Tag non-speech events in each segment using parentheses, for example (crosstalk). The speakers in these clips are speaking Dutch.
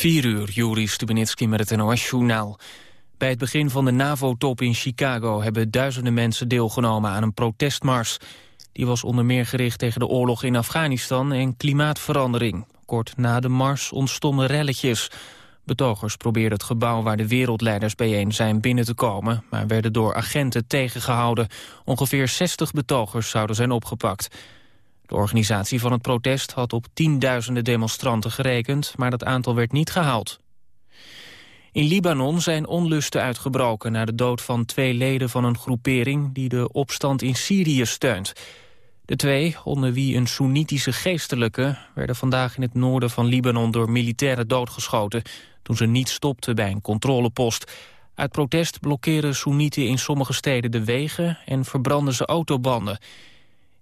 4 uur, Juri Stubenitski met het NOS-journaal. Bij het begin van de NAVO-top in Chicago hebben duizenden mensen deelgenomen aan een protestmars. Die was onder meer gericht tegen de oorlog in Afghanistan en klimaatverandering. Kort na de mars ontstonden relletjes. Betogers probeerden het gebouw waar de wereldleiders bijeen zijn binnen te komen... maar werden door agenten tegengehouden. Ongeveer 60 betogers zouden zijn opgepakt. De organisatie van het protest had op tienduizenden demonstranten gerekend... maar dat aantal werd niet gehaald. In Libanon zijn onlusten uitgebroken na de dood van twee leden van een groepering... die de opstand in Syrië steunt. De twee, onder wie een Soenitische geestelijke... werden vandaag in het noorden van Libanon door militairen doodgeschoten... toen ze niet stopten bij een controlepost. Uit protest blokkeren Soenieten in sommige steden de wegen... en verbranden ze autobanden...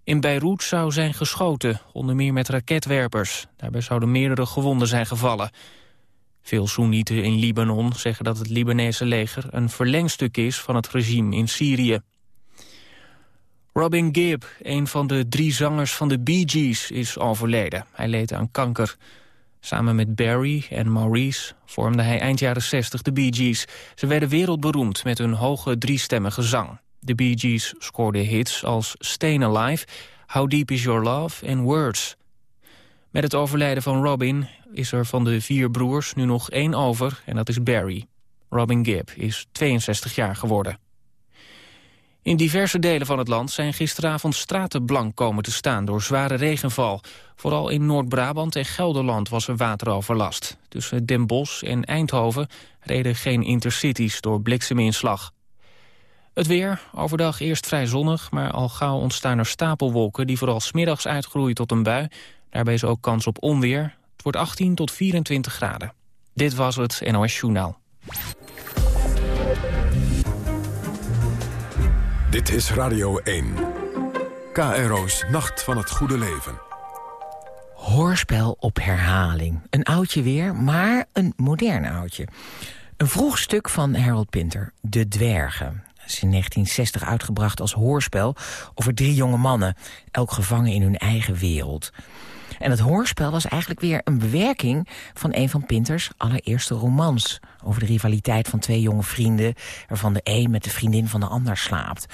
In Beirut zou zijn geschoten, onder meer met raketwerpers. Daarbij zouden meerdere gewonden zijn gevallen. Veel Soenieten in Libanon zeggen dat het Libanese leger... een verlengstuk is van het regime in Syrië. Robin Gibb, een van de drie zangers van de Bee Gees, is overleden. Hij leed aan kanker. Samen met Barry en Maurice vormde hij eind jaren 60 de Bee Gees. Ze werden wereldberoemd met hun hoge driestemmige zang. De Bee Gees scoorden hits als Stayin' Alive, How Deep Is Your Love en Words. Met het overlijden van Robin is er van de vier broers nu nog één over en dat is Barry. Robin Gibb is 62 jaar geworden. In diverse delen van het land zijn gisteravond straten blank komen te staan door zware regenval. Vooral in Noord-Brabant en Gelderland was er wateroverlast. Tussen Den Bosch en Eindhoven reden geen intercities door blikseminslag. Het weer, overdag eerst vrij zonnig, maar al gauw ontstaan er stapelwolken... die vooral smiddags uitgroeien tot een bui. Daarbij is ook kans op onweer. Het wordt 18 tot 24 graden. Dit was het NOS Journaal. Dit is Radio 1. KRO's Nacht van het Goede Leven. Hoorspel op herhaling. Een oudje weer, maar een modern oudje. Een vroeg stuk van Harold Pinter, De Dwergen is in 1960 uitgebracht als hoorspel over drie jonge mannen, elk gevangen in hun eigen wereld. En het hoorspel was eigenlijk weer een bewerking van een van Pinters allereerste romans. Over de rivaliteit van twee jonge vrienden, waarvan de een met de vriendin van de ander slaapt.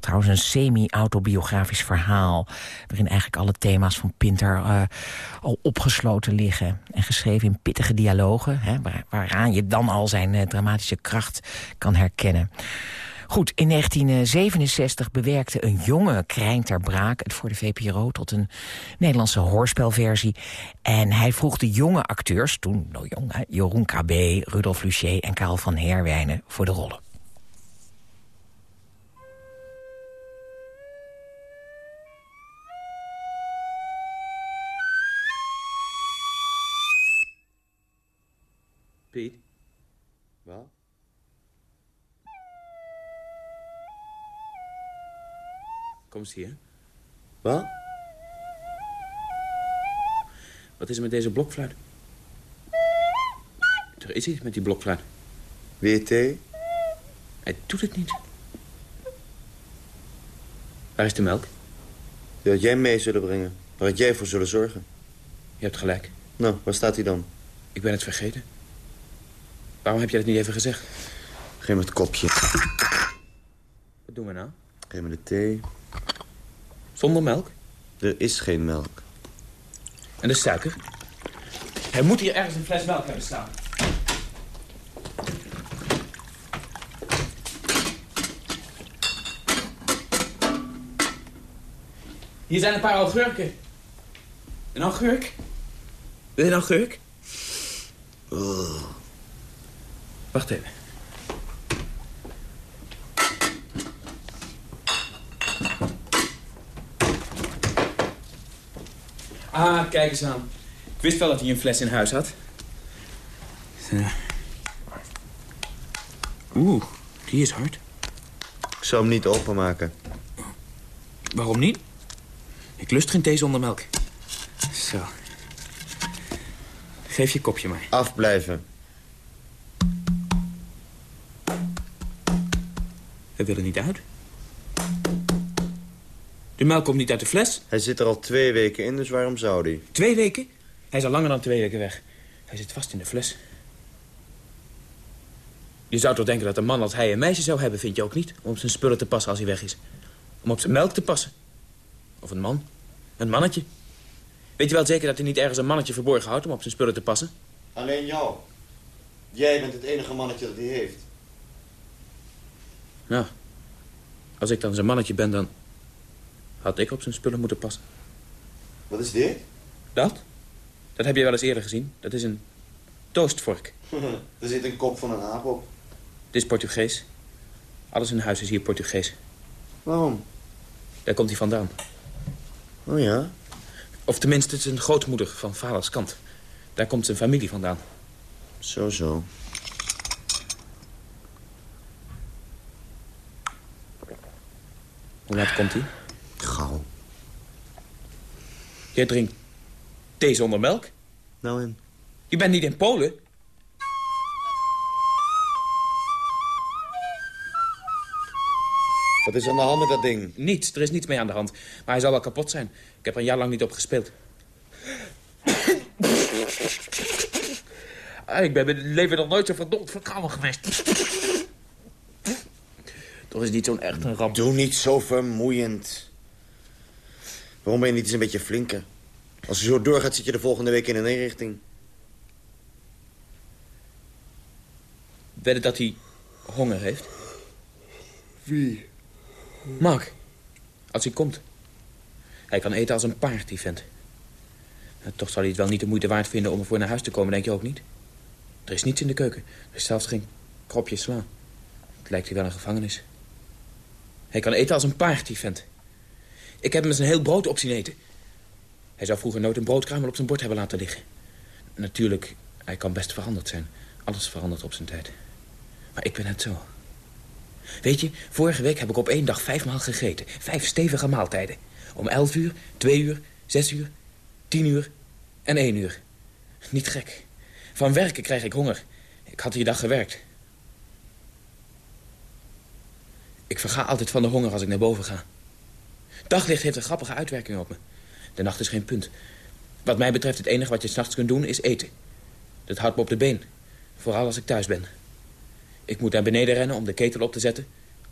Trouwens een semi-autobiografisch verhaal... waarin eigenlijk alle thema's van Pinter uh, al opgesloten liggen. En geschreven in pittige dialogen, hè, waaraan je dan al zijn uh, dramatische kracht kan herkennen. Goed, in 1967 bewerkte een jonge Krijn ter Braak... het voor de VPRO tot een Nederlandse hoorspelversie. En hij vroeg de jonge acteurs, toen nog jong, Jeroen KB, Rudolf Lucier en Karel van Herwijnen... voor de rollen. Kom eens hier. Wat? Wat is er met deze blokfluit? Er is iets met die blokfluit. WT? Hij doet het niet. Waar is de melk? Die had jij mee zullen brengen. Waar had jij voor zullen zorgen. Je hebt gelijk. Nou, waar staat hij dan? Ik ben het vergeten. Waarom heb je dat niet even gezegd? Geef me het kopje. Wat doen we nou? Geef me de thee. Zonder melk? Er is geen melk. En de suiker? Hij moet hier ergens een fles melk hebben staan. Hier zijn een paar augurken. Een augurk? Wil je een augurk? Oh. Wacht even. Ah, kijk eens aan. Ik wist wel dat hij een fles in huis had. Oeh, die is hard. Ik zou hem niet openmaken. Waarom niet? Ik lust geen thee zonder melk. Zo. Geef je kopje maar. Afblijven. We willen niet uit. De melk komt niet uit de fles. Hij zit er al twee weken in, dus waarom zou hij? Twee weken? Hij is al langer dan twee weken weg. Hij zit vast in de fles. Je zou toch denken dat een man als hij een meisje zou hebben, vind je ook niet? Om op zijn spullen te passen als hij weg is. Om op zijn melk te passen. Of een man. Een mannetje. Weet je wel zeker dat hij niet ergens een mannetje verborgen houdt om op zijn spullen te passen? Alleen jou. Jij bent het enige mannetje dat hij heeft. Nou, als ik dan zijn mannetje ben, dan had ik op zijn spullen moeten passen. Wat is dit? Dat? Dat heb je wel eens eerder gezien. Dat is een toastvork. (laughs) er zit een kop van een aap op. Dit is Portugees. Alles in huis is hier Portugees. Waarom? Daar komt hij vandaan. Oh ja? Of tenminste, het is een grootmoeder van vaders kant. Daar komt zijn familie vandaan. Zo, zo. Hoe laat komt hij? Gauw. Jij drinkt thee zonder melk? Nou en? Je bent niet in Polen? Wat is aan de hand met dat ding? Niets, er is niets mee aan de hand. Maar hij zal wel kapot zijn. Ik heb er een jaar lang niet op gespeeld. Ah, Ik ben het leven nog nooit zo verdomd verkouden geweest. Toch is niet zo'n echt een ramp. Doe niet zo vermoeiend. Waarom ben je niet eens een beetje flinker? Als je zo doorgaat, zit je de volgende week in een inrichting. Wedden dat hij honger heeft? Wie? Mark, als hij komt. Hij kan eten als een paard, die vent. Nou, toch zal hij het wel niet de moeite waard vinden om ervoor naar huis te komen, denk je ook niet? Er is niets in de keuken. Er is zelfs geen kropje sla. Het lijkt hier wel een gevangenis. Hij kan eten als een paard, die vent. Ik heb hem eens een heel brood op zien eten. Hij zou vroeger nooit een broodkruimel op zijn bord hebben laten liggen. Natuurlijk, hij kan best veranderd zijn. Alles verandert op zijn tijd. Maar ik ben net zo. Weet je, vorige week heb ik op één dag vijfmaal gegeten. Vijf stevige maaltijden. Om elf uur, twee uur, zes uur, tien uur en één uur. Niet gek. Van werken krijg ik honger. Ik had die dag gewerkt. Ik verga altijd van de honger als ik naar boven ga. Daglicht heeft een grappige uitwerking op me. De nacht is geen punt. Wat mij betreft het enige wat je s'nachts kunt doen is eten. Dat houdt me op de been. Vooral als ik thuis ben. Ik moet naar beneden rennen om de ketel op te zetten.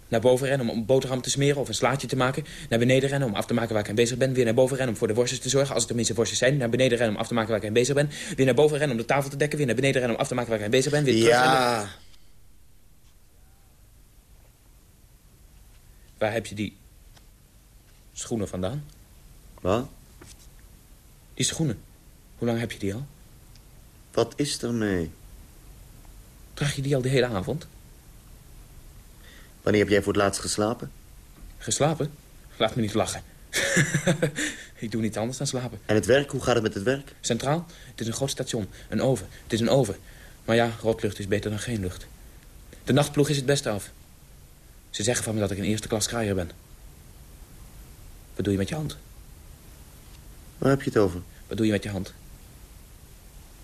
Naar boven rennen om een boterham te smeren of een slaatje te maken. Naar beneden rennen om af te maken waar ik aan bezig ben. Weer naar boven rennen om voor de worstjes te zorgen, als er tenminste worstjes zijn. Naar beneden rennen om af te maken waar ik aan bezig ben. Weer naar boven rennen om de tafel te dekken. Weer naar beneden rennen om af te maken waar ik aan bezig ben. Weer rennen. Ja. Waar heb je die schoenen vandaan? Wat? Die schoenen. Hoe lang heb je die al? Wat is er mee? Draag je die al de hele avond? Wanneer heb jij voor het laatst geslapen? Geslapen? Laat me niet lachen. (laughs) ik doe niet anders dan slapen. En het werk, hoe gaat het met het werk? Centraal? Het is een groot station. Een oven. Het is een oven. Maar ja, rotlucht is beter dan geen lucht. De nachtploeg is het beste af. Ze zeggen van me dat ik een eerste klas kraaier ben. Wat doe je met je hand? Waar heb je het over? Wat doe je met je hand?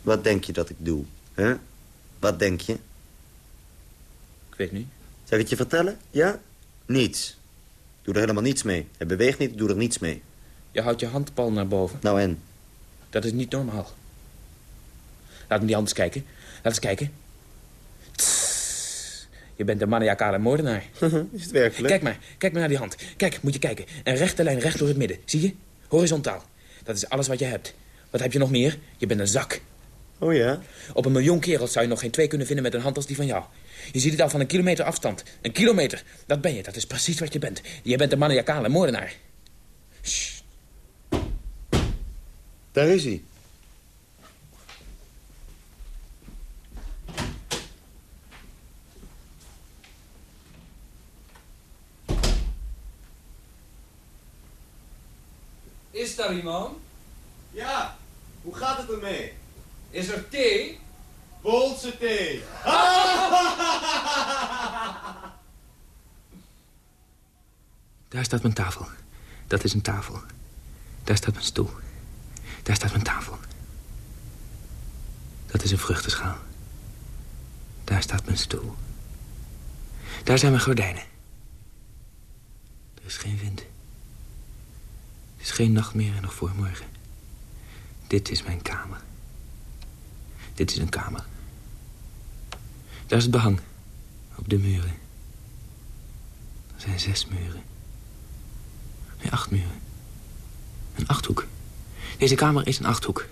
Wat denk je dat ik doe? hè? Wat denk je? Ik weet niet. Zal ik het je vertellen? Ja? Niets. Doe er helemaal niets mee. Het beweegt niet, doe er niets mee. Je houdt je handpal naar boven. Nou en? Dat is niet normaal. Laat me die anders kijken. Laat eens kijken. Tss. Je bent een maniacale moordenaar. is het werkelijk? Kijk maar, kijk maar naar die hand. Kijk, moet je kijken. Een rechte lijn recht door het midden. Zie je? Horizontaal. Dat is alles wat je hebt. Wat heb je nog meer? Je bent een zak. Oh ja? Op een miljoen kerels zou je nog geen twee kunnen vinden met een hand als die van jou. Je ziet het al van een kilometer afstand. Een kilometer. Dat ben je. Dat is precies wat je bent. Je bent een maniacale moordenaar. Sst. Daar is hij. Is daar iemand? Ja, hoe gaat het ermee? Is er thee? Poolse thee. (laughs) Daar staat mijn tafel. Dat is een tafel. Daar staat mijn stoel. Daar staat mijn tafel. Dat is een vruchtenschaal. Daar staat mijn stoel. Daar zijn mijn gordijnen. Er is geen wind. Is geen nacht meer en nog voor morgen. Dit is mijn kamer. Dit is een kamer. Daar is het behang. Op de muren. Er zijn zes muren. Nee, acht muren. Een achthoek. Deze kamer is een achthoek.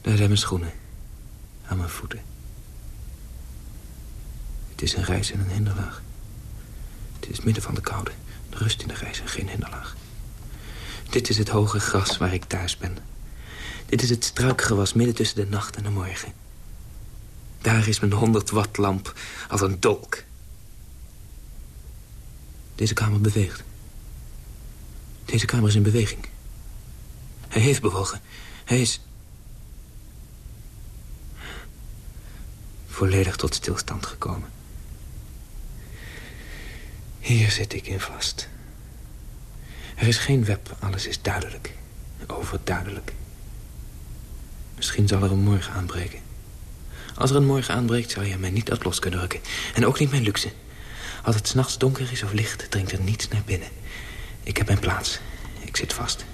Daar zijn mijn schoenen. Aan mijn voeten. Het is een reis en een hinderlaag. Het is midden van de koude. Rust in de reis en geen hinderlaag. Dit is het hoge gras waar ik thuis ben. Dit is het struikgewas midden tussen de nacht en de morgen. Daar is mijn 100 watt lamp als een dolk. Deze kamer beweegt. Deze kamer is in beweging. Hij heeft bewogen. Hij is... volledig tot stilstand gekomen. Hier zit ik in vast. Er is geen web, alles is duidelijk. Overduidelijk. Misschien zal er een morgen aanbreken. Als er een morgen aanbreekt, zal je mij niet uit los kunnen rukken. En ook niet mijn luxe. Als het s'nachts donker is of licht, dringt er niets naar binnen. Ik heb mijn plaats. Ik zit vast.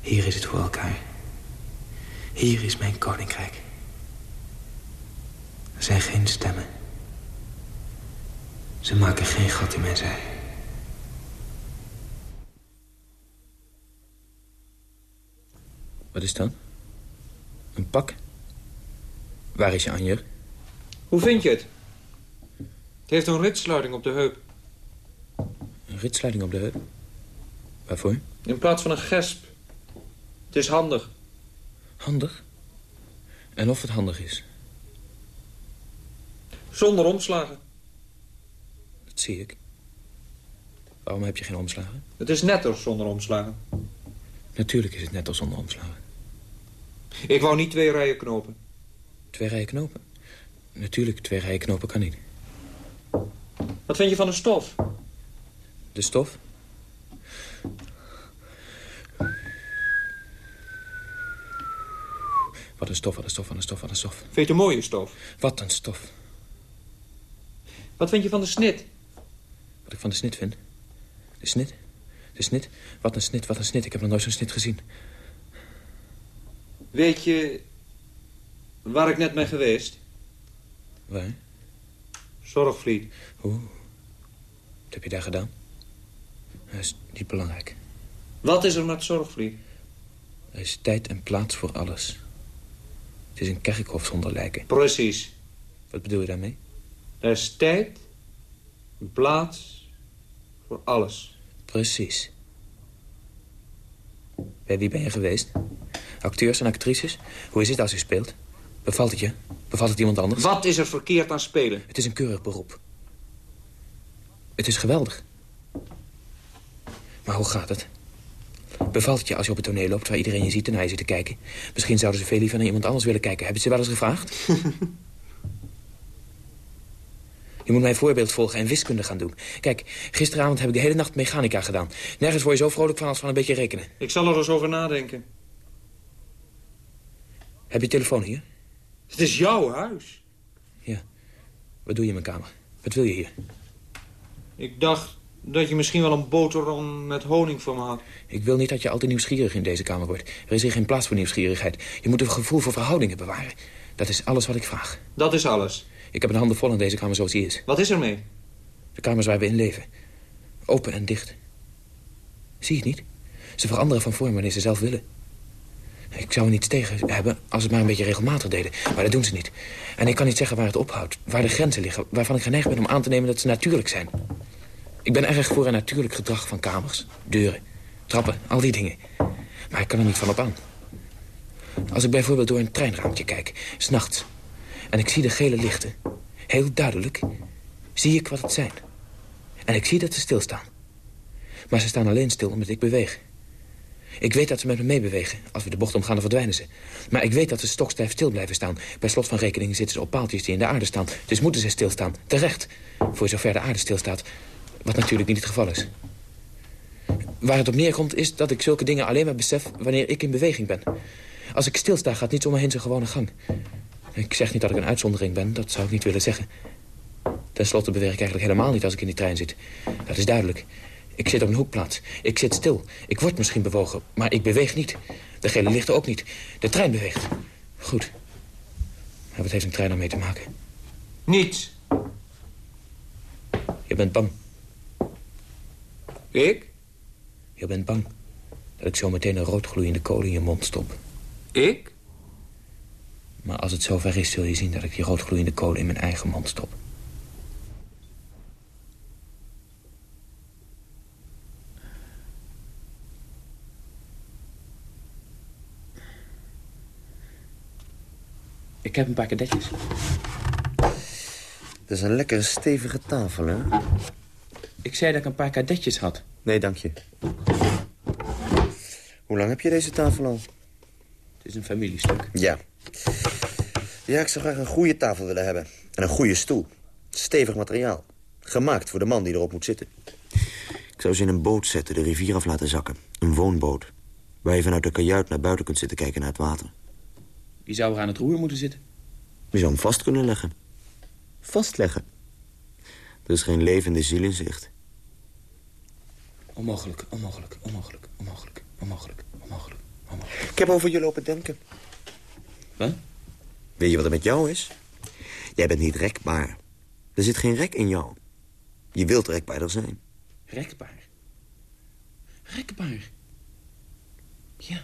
Hier is het voor elkaar. Hier is mijn koninkrijk. Er zijn geen stemmen. Ze maken geen gat in mijn zij. Wat is dat? Een pak? Waar is je anjer? Hoe vind je het? Het heeft een ritsluiting op de heup. Een ritsluiting op de heup? Waarvoor? In plaats van een gesp. Het is handig. Handig? En of het handig is? Zonder omslagen. Dat zie ik. Waarom heb je geen omslagen? Het is netter zonder omslagen. Natuurlijk is het net als zonder omslagen. Ik wou niet twee rijen knopen. Twee rijen knopen? Natuurlijk, twee rijen knopen kan niet. Wat vind je van de stof? De stof? Wat een stof, wat een stof, wat een stof, wat een stof. Vind je het een mooie stof? Wat een stof. Wat vind je van de snit? Wat ik van de snit vind? De snit? De snit? Wat een snit, wat een snit. Ik heb nog nooit zo'n snit gezien. Weet je waar ik net ben geweest? Waar? Zorgvliet. Oeh. Wat heb je daar gedaan? Dat is niet belangrijk. Wat is er met Zorgvliet? Er is tijd en plaats voor alles. Het is een kerkhof zonder lijken. Precies. Wat bedoel je daarmee? Er is tijd, plaats voor alles. Precies. Bij wie ben je geweest? Acteurs en actrices? Hoe is het als je speelt? Bevalt het je? Bevalt het iemand anders? Wat is er verkeerd aan spelen? Het is een keurig beroep. Het is geweldig. Maar hoe gaat het? Bevalt het je als je op het toneel loopt waar iedereen je ziet en naar je zit te kijken? Misschien zouden ze veel liever naar iemand anders willen kijken. Hebben ze wel eens gevraagd? (laughs) je moet mijn voorbeeld volgen en wiskunde gaan doen. Kijk, gisteravond heb ik de hele nacht mechanica gedaan. Nergens word je zo vrolijk van als van een beetje rekenen. Ik zal er eens over nadenken. Heb je telefoon hier? Het is jouw huis. Ja. Wat doe je in mijn kamer? Wat wil je hier? Ik dacht dat je misschien wel een boterham met honing voor me had. Ik wil niet dat je altijd nieuwsgierig in deze kamer wordt. Er is hier geen plaats voor nieuwsgierigheid. Je moet een gevoel voor verhoudingen bewaren. Dat is alles wat ik vraag. Dat is alles. Ik heb een handen vol in deze kamer zoals die is. Wat is er mee? De kamers waar we in leven. Open en dicht. Zie je het niet? Ze veranderen van vorm wanneer ze zelf willen. Ik zou er niets tegen hebben als het maar een beetje regelmatig deden. Maar dat doen ze niet. En ik kan niet zeggen waar het ophoudt. Waar de grenzen liggen. Waarvan ik geneigd ben om aan te nemen dat ze natuurlijk zijn. Ik ben erg voor een natuurlijk gedrag van kamers, deuren, trappen, al die dingen. Maar ik kan er niet van op aan. Als ik bijvoorbeeld door een treinraampje kijk, s'nachts... en ik zie de gele lichten, heel duidelijk, zie ik wat het zijn. En ik zie dat ze stilstaan. Maar ze staan alleen stil omdat ik beweeg. Ik weet dat ze met me meebewegen. Als we de bocht omgaan, dan verdwijnen ze. Maar ik weet dat ze stokstijf stil blijven staan. Bij slot van rekening zitten ze op paaltjes die in de aarde staan. Dus moeten ze stilstaan. Terecht. Voor zover de aarde stilstaat. Wat natuurlijk niet het geval is. Waar het op neerkomt is dat ik zulke dingen alleen maar besef... wanneer ik in beweging ben. Als ik stilsta, gaat niets om me heen zijn gewone gang. Ik zeg niet dat ik een uitzondering ben. Dat zou ik niet willen zeggen. Ten slotte beweeg ik eigenlijk helemaal niet als ik in die trein zit. Dat is duidelijk. Ik zit op een hoekplaats. Ik zit stil. Ik word misschien bewogen, maar ik beweeg niet. De gele lichten ook niet. De trein beweegt. Goed. Maar wat heeft een trein ermee te maken? Niets. Je bent bang. Ik? Je bent bang dat ik zo meteen een roodgloeiende kolen in je mond stop. Ik? Maar als het zover is, zul je zien dat ik die roodgloeiende kolen in mijn eigen mond stop. Ik heb een paar kadetjes. Dat is een lekkere stevige tafel, hè? Ik zei dat ik een paar kadetjes had. Nee, dank je. Hoe lang heb je deze tafel al? Het is een familiestuk. Ja. Ja, ik zou graag een goede tafel willen hebben. En een goede stoel. Stevig materiaal. Gemaakt voor de man die erop moet zitten. Ik zou ze in een boot zetten, de rivier af laten zakken. Een woonboot. Waar je vanuit de kajuit naar buiten kunt zitten kijken naar het water. Wie zou er aan het roer moeten zitten? Je zou hem vast kunnen leggen. Vastleggen. Er is geen levende ziel in zicht. Onmogelijk, onmogelijk, onmogelijk, onmogelijk, onmogelijk, onmogelijk, onmogelijk. Ik heb over je lopen denken. Wat? Weet je wat er met jou is? Jij bent niet rekbaar. Er zit geen rek in jou. Je wilt rekbaarder zijn. Rekbaar. Rekbaar. Ja,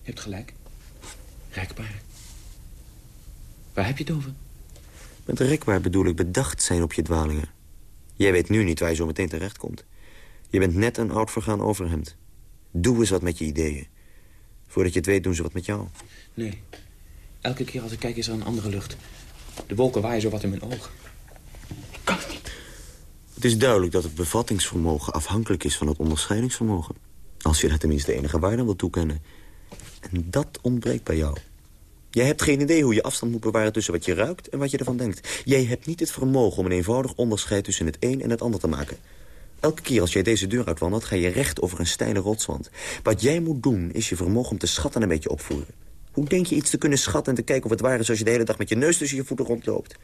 je hebt gelijk. Rekbaar. Waar heb je het over? Met rekbaar bedoel ik bedacht zijn op je dwalingen. Jij weet nu niet waar je zo meteen terechtkomt. Je bent net een oud vergaan overhemd. Doe eens wat met je ideeën. Voordat je het weet doen ze wat met jou. Nee. Elke keer als ik kijk is er een andere lucht. De wolken waaien zo wat in mijn. Ik kan het niet. Het is duidelijk dat het bevattingsvermogen afhankelijk is van het onderscheidingsvermogen. Als je daar tenminste enige waarde wil toekennen. En dat ontbreekt bij jou. Jij hebt geen idee hoe je afstand moet bewaren tussen wat je ruikt en wat je ervan denkt. Jij hebt niet het vermogen om een eenvoudig onderscheid tussen het een en het ander te maken. Elke keer als jij deze deur uitwandelt, ga je recht over een steile rotswand. Wat jij moet doen, is je vermogen om te schatten een beetje opvoeren. Hoe denk je iets te kunnen schatten en te kijken of het waar is... als je de hele dag met je neus tussen je voeten rondloopt?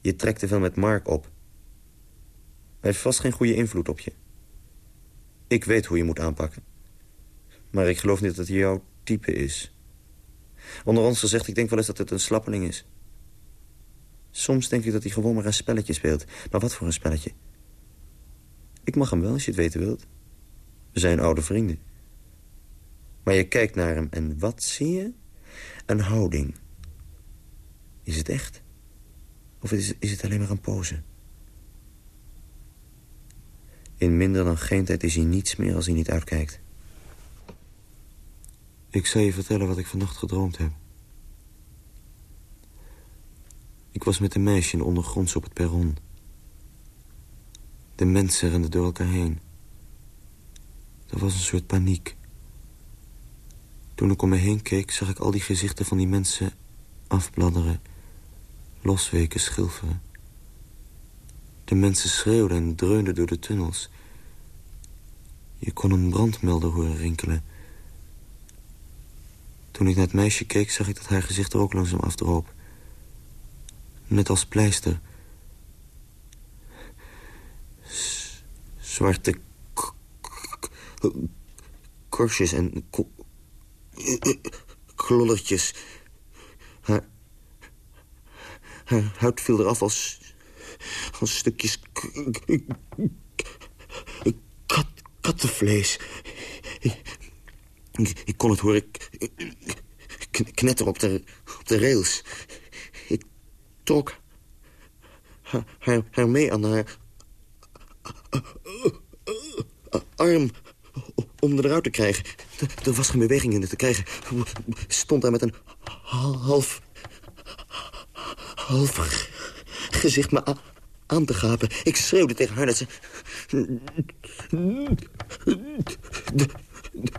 Je trekt te veel met Mark op. Hij heeft vast geen goede invloed op je. Ik weet hoe je moet aanpakken. Maar ik geloof niet dat hij jouw type is. Onder ons gezegd, ik denk wel eens dat het een slappeling is. Soms denk ik dat hij gewoon maar een spelletje speelt. Maar wat voor een spelletje? Ik mag hem wel, als je het weten wilt. We zijn oude vrienden. Maar je kijkt naar hem en wat zie je? Een houding. Is het echt? Of is, is het alleen maar een pose? In minder dan geen tijd is hij niets meer als hij niet uitkijkt. Ik zal je vertellen wat ik vannacht gedroomd heb. Ik was met een meisje in de ondergronds op het perron. De mensen renden door elkaar heen. Er was een soort paniek. Toen ik om me heen keek, zag ik al die gezichten van die mensen afbladderen, losweken, schilferen. De mensen schreeuwden en dreunden door de tunnels. Je kon een brandmelder horen rinkelen. Toen ik naar het meisje keek, zag ik dat haar gezicht er ook langzaam afdroop. Net als pleister. S zwarte korstjes en klollertjes. Haar, haar huid viel eraf als, als stukjes kat, kattenvlees. Ik, kon het horen knetter op de, op de rails. Ik trok haar, haar, haar mee aan haar arm om eruit te krijgen. Er was geen beweging in te krijgen. Stond daar met een half... half gezicht me aan te gapen. Ik schreeuwde tegen haar dat ze...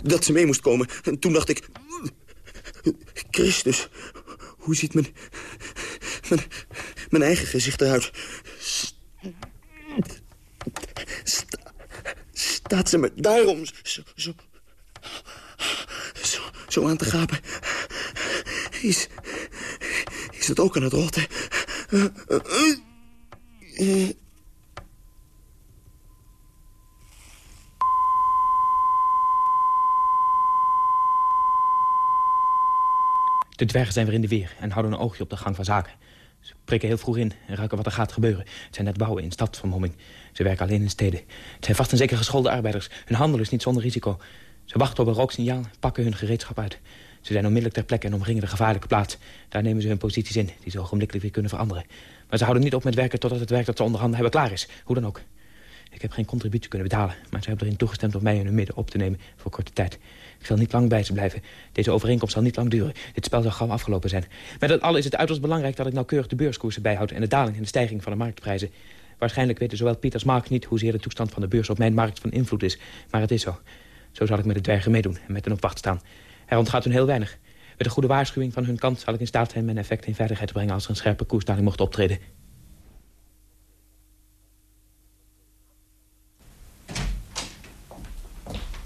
dat ze mee moest komen. En toen dacht ik... Christus, hoe ziet mijn... mijn, mijn eigen gezicht eruit? staat ze me daarom zo, zo, zo, aan te gapen. Is, is het ook aan het rotten? De dwergen zijn weer in de weer en houden een oogje op de gang van zaken. Ze prikken heel vroeg in en ruiken wat er gaat gebeuren. Het zijn net bouwen in stadvermomming. Ze werken alleen in steden. Het zijn vast en zeker geschoolde arbeiders. Hun handel is niet zonder risico. Ze wachten op een rooksignaal, pakken hun gereedschap uit. Ze zijn onmiddellijk ter plekke en omringen de gevaarlijke plaats. Daar nemen ze hun posities in, die ze ogenblikkelijk weer kunnen veranderen. Maar ze houden niet op met werken totdat het werk dat ze onderhanden hebben klaar is. Hoe dan ook. Ik heb geen contributie kunnen betalen, maar ze hebben erin toegestemd om mij in hun midden op te nemen voor korte tijd. Ik zal niet lang bij ze blijven. Deze overeenkomst zal niet lang duren. Dit spel zal gauw afgelopen zijn. Met dat alles is het uiterst belangrijk dat ik nauwkeurig de beurskoersen bijhoud... en de daling en de stijging van de marktprijzen. Waarschijnlijk weten zowel Piet als Mark niet hoezeer de toestand van de beurs op mijn markt van invloed is. Maar het is zo. Zo zal ik met de dwergen meedoen en met hen op wacht staan. Er ontgaat hun heel weinig. Met een goede waarschuwing van hun kant zal ik in staat zijn mijn effect in veiligheid te brengen als er een scherpe koersdaling mocht optreden.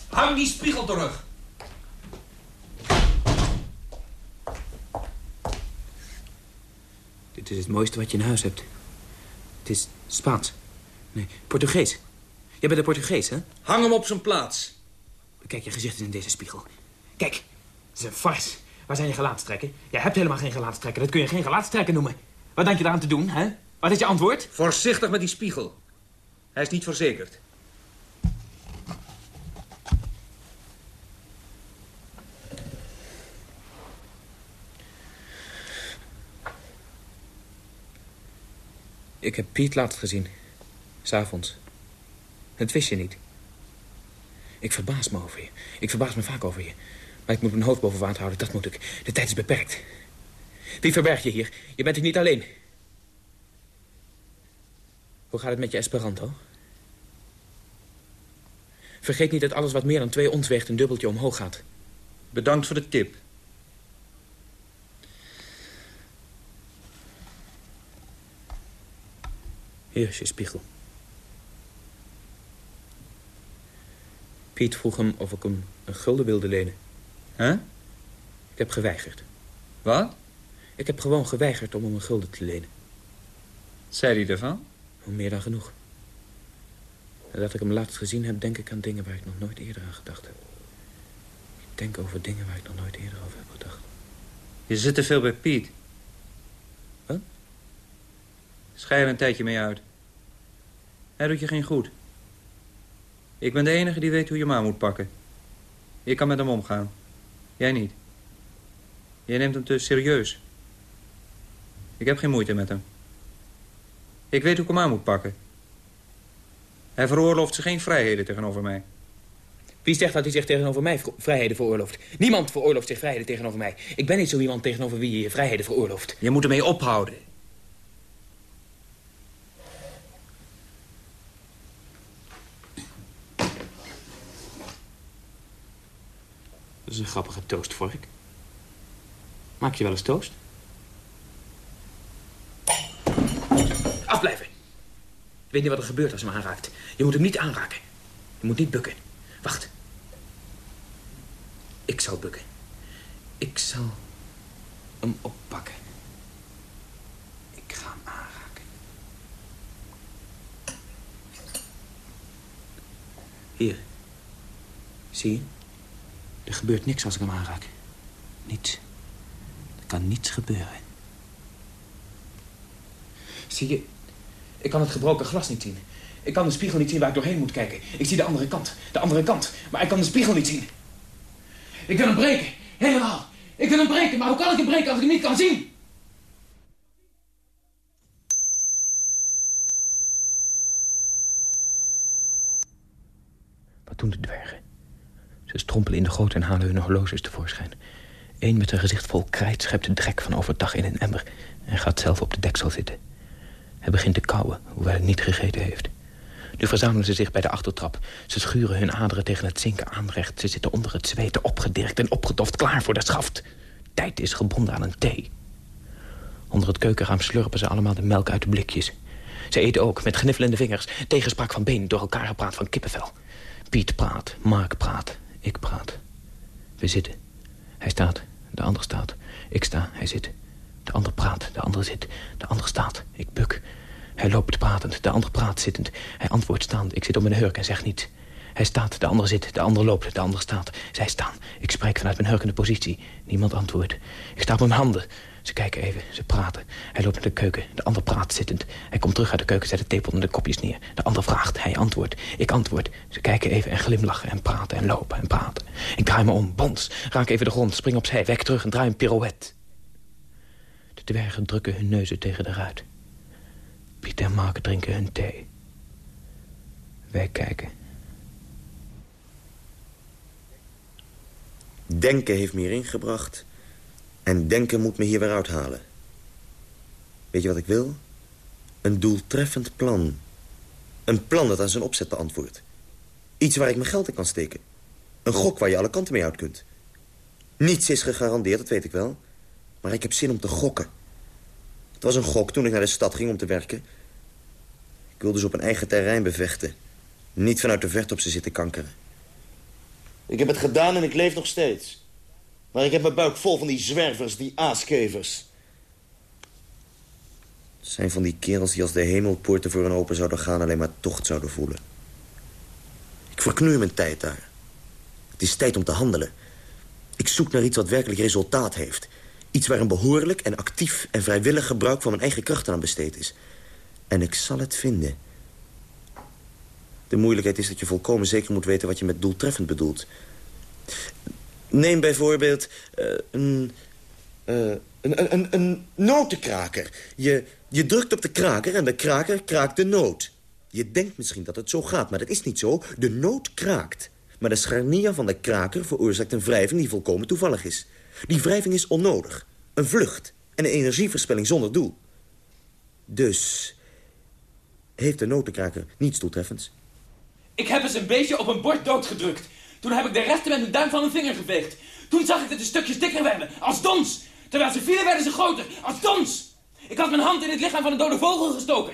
Hang die spiegel terug. Dit is het mooiste wat je in huis hebt. Het is Spaans. Nee, Portugees. Jij bent een Portugees, hè? Hang hem op zijn plaats. Kijk je gezicht in deze spiegel. Kijk, het is een fars. Waar zijn je gelaatstrekken? Jij hebt helemaal geen gelaatstrekken. Dat kun je geen gelaatstrekken noemen. Wat denk je eraan te doen, hè? Wat is je antwoord? Voorzichtig met die spiegel. Hij is niet verzekerd. Ik heb Piet laatst gezien. S'avonds. Dat wist je niet. Ik verbaas me over je. Ik verbaas me vaak over je. Maar ik moet mijn hoofd boven water houden, dat moet ik. De tijd is beperkt. Wie verberg je hier? Je bent hier niet alleen. Hoe gaat het met je Esperanto? Vergeet niet dat alles wat meer dan twee ons weegt een dubbeltje omhoog gaat. Bedankt voor de tip. Hier is je spiegel. Piet vroeg hem of ik hem een gulden wilde lenen. Hè? Ik heb geweigerd. Wat? Ik heb gewoon geweigerd om hem een gulden te lenen. Zei hij ervan? Meer dan genoeg. Nadat ik hem laatst gezien heb, denk ik aan dingen waar ik nog nooit eerder aan gedacht heb. Ik denk over dingen waar ik nog nooit eerder over heb gedacht. Je zit te veel bij Piet. Wat? Schij er een tijdje mee uit. Hij doet je geen goed. Ik ben de enige die weet hoe je hem aan moet pakken. Ik kan met hem omgaan. Jij niet. Jij neemt hem te serieus. Ik heb geen moeite met hem. Ik weet hoe ik hem aan moet pakken. Hij veroorlooft zich geen vrijheden tegenover mij. Wie zegt dat hij zich tegenover mij vrijheden veroorlooft? Niemand veroorlooft zich vrijheden tegenover mij. Ik ben niet zo iemand tegenover wie je je vrijheden veroorlooft. Je moet ermee ophouden. Is een grappige toastvork. Maak je wel eens toast? Afblijven. Weet niet wat er gebeurt als hij me aanraakt. Je moet hem niet aanraken. Je moet niet bukken. Wacht. Ik zal bukken. Ik zal hem oppakken. Ik ga hem aanraken. Hier. Zie je? Er gebeurt niks als ik hem aanraak. Niets. Er kan niets gebeuren. Zie je, ik kan het gebroken glas niet zien. Ik kan de spiegel niet zien waar ik doorheen moet kijken. Ik zie de andere kant, de andere kant. Maar ik kan de spiegel niet zien. Ik wil hem breken, helemaal. Ik wil hem breken, maar hoe kan ik hem breken als ik hem niet kan zien? Wat doen de dwergen? Ze strompelen in de goot en halen hun horloges tevoorschijn. Eén met een gezicht vol krijt schept de drek van overdag in een emmer... en gaat zelf op de deksel zitten. Hij begint te kauwen, hoewel hij niet gegeten heeft. Nu verzamelen ze zich bij de achtertrap. Ze schuren hun aderen tegen het zinken aanrecht. Ze zitten onder het zweten, opgedirkt en opgedoft, klaar voor de schaft. Tijd is gebonden aan een thee. Onder het keukenraam slurpen ze allemaal de melk uit de blikjes. Ze eten ook, met gniffelende vingers, tegenspraak van been... door elkaar gepraat van kippenvel. Piet praat, Mark praat, ik praat. We zitten. Hij staat, de ander staat. Ik sta, hij zit. De ander praat, de ander zit. De ander staat, ik buk. Hij loopt pratend, de ander praat zittend. Hij antwoordt staand, ik zit op mijn hurk en zeg niets. Hij staat, de ander zit, de ander loopt, de ander staat. Zij staan. Ik spreek vanuit mijn hurkende positie. Niemand antwoordt. Ik sta op mijn handen. Ze kijken even, ze praten. Hij loopt naar de keuken, de ander praat zittend. Hij komt terug uit de keuken, zet de tepel en de kopjes neer. De ander vraagt, hij antwoordt. Ik antwoord. Ze kijken even en glimlachen en praten en lopen en praten. Ik draai me om, bons, raak even de grond, spring opzij, weg terug en draai een pirouette. De dwergen drukken hun neuzen tegen de ruit. Piet en Mark drinken hun thee. Wij kijken. Denken heeft me hierin gebracht. En denken moet me hier weer uithalen. Weet je wat ik wil? Een doeltreffend plan. Een plan dat aan zijn opzet beantwoordt. Iets waar ik mijn geld in kan steken. Een gok waar je alle kanten mee uit kunt. Niets is gegarandeerd, dat weet ik wel. Maar ik heb zin om te gokken. Het was een gok toen ik naar de stad ging om te werken. Ik wilde ze op een eigen terrein bevechten. Niet vanuit de verte op ze zitten kankeren. Ik heb het gedaan en ik leef nog steeds. Maar ik heb mijn buik vol van die zwervers, die aaskevers. Het zijn van die kerels die als de hemelpoorten voor hen open zouden gaan... alleen maar tocht zouden voelen. Ik verknoei mijn tijd daar. Het is tijd om te handelen. Ik zoek naar iets wat werkelijk resultaat heeft. Iets waar een behoorlijk en actief en vrijwillig gebruik van mijn eigen krachten aan besteed is. En ik zal het vinden. De moeilijkheid is dat je volkomen zeker moet weten wat je met doeltreffend bedoelt. Neem bijvoorbeeld uh, een, een, een, een notenkraker. Je, je drukt op de kraker en de kraker kraakt de noot. Je denkt misschien dat het zo gaat, maar dat is niet zo. De noot kraakt. Maar de scharnier van de kraker veroorzaakt een wrijving die volkomen toevallig is. Die wrijving is onnodig. Een vlucht en een energieverspilling zonder doel. Dus heeft de notenkraker niets doeltreffends? Ik heb eens een beetje op een bord doodgedrukt. Toen heb ik de resten met mijn duim van mijn vinger geveegd. Toen zag ik dat de stukjes dikker werden, als dons. Terwijl ze vielen werden ze groter, als dons. Ik had mijn hand in het lichaam van een dode vogel gestoken.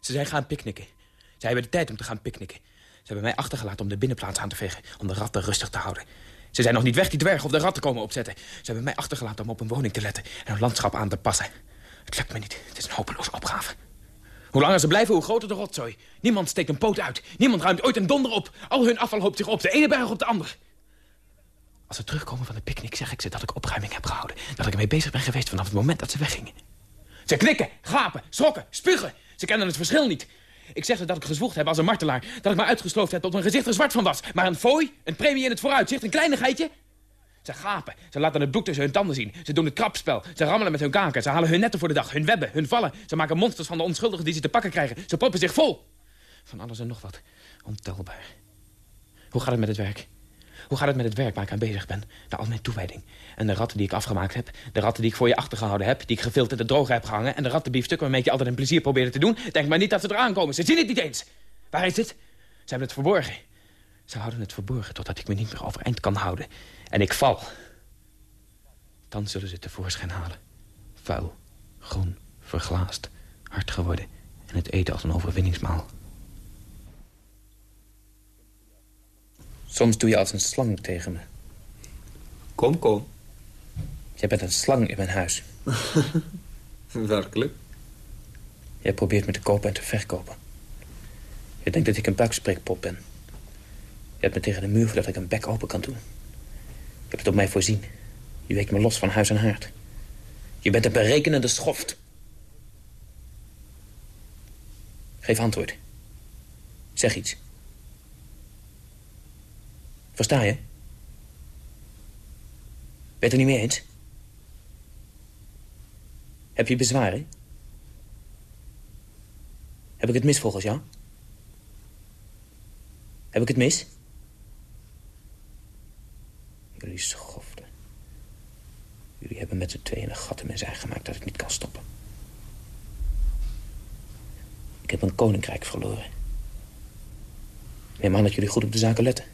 Ze zijn gaan picknicken. Ze hebben de tijd om te gaan picknicken. Ze hebben mij achtergelaten om de binnenplaats aan te vegen. Om de ratten rustig te houden. Ze zijn nog niet weg, die dwergen, of de ratten komen opzetten. Ze hebben mij achtergelaten om op een woning te letten. En een landschap aan te passen. Het lukt me niet. Het is een hopeloze opgave. Hoe langer ze blijven, hoe groter de rotzooi. Niemand steekt een poot uit. Niemand ruimt ooit een donder op. Al hun afval hoopt zich op. De ene berg op de ander. Als ze terugkomen van de picknick, zeg ik ze dat ik opruiming heb gehouden. Dat ik ermee bezig ben geweest vanaf het moment dat ze weggingen. Ze knikken, gapen, schrokken, spugen. Ze kennen het verschil niet. Ik zeg dat ik gezwoegd heb als een martelaar. Dat ik me uitgesloofd heb tot mijn gezicht er zwart van was. Maar een fooi, een premie in het vooruitzicht, een kleinigheidje... Ze gapen. Ze laten het bloed tussen hun tanden zien. Ze doen het krapspel. Ze rammelen met hun kaken. Ze halen hun netten voor de dag. Hun webben, hun vallen. Ze maken monsters van de onschuldigen die ze te pakken krijgen. Ze proppen zich vol. Van alles en nog wat. Ontelbaar. Hoe gaat het met het werk? Hoe gaat het met het werk waar ik aan bezig ben? Na al mijn toewijding. En de ratten die ik afgemaakt heb. De ratten die ik voor je achtergehouden heb. Die ik gefilterd en droog heb gehangen. En de rattenbiefstuk waarmee je altijd een plezier probeerde te doen. Denk maar niet dat ze eraan komen. Ze zien het niet eens. Waar is het? Ze hebben het verborgen. Ze houden het verborgen totdat ik me niet meer overeind kan houden. En ik val. Dan zullen ze het tevoorschijn halen. Vuil, groen, verglaasd, hard geworden... en het eten als een overwinningsmaal. Soms doe je als een slang tegen me. Kom, kom. Jij bent een slang in mijn huis. (laughs) Werkelijk? Jij probeert me te kopen en te verkopen. Je denkt dat ik een buikspreekpop ben. Je hebt me tegen de muur voordat ik een bek open kan doen. Je hebt het op mij voorzien. Je weekt me los van huis en haard. Je bent een berekenende schoft. Geef antwoord. Zeg iets. Versta je? Ben je het er niet mee eens? Heb je bezwaren? Heb ik het mis volgens jou? Heb ik het mis? Jullie schoften. Jullie hebben met z'n tweeën een gat in mijn zij gemaakt dat ik niet kan stoppen. Ik heb een koninkrijk verloren. Neem aan dat jullie goed op de zaken letten.